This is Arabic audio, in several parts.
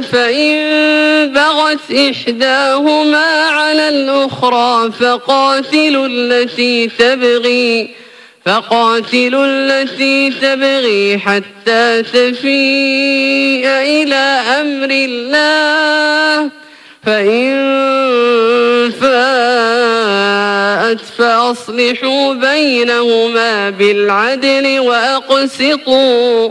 فإن بغت إحداهما على الأخرى فقاتلوا التي تبغي فقاتلوا التي تبغي حتى تفيء إلى أمر الله. فإن فاءت فأصلحوا بينهما بالعدل وأقسطوا.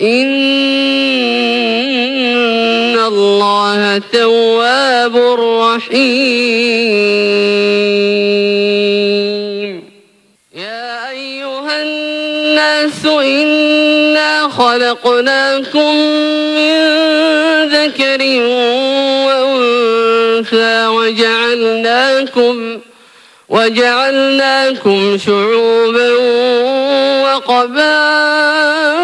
إن الله تواب رحيم يا أيها الناس إنا خلقناكم من ذكر وأنثى وجعلناكم وجعلناكم شعوبا وقبائل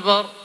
أكبر.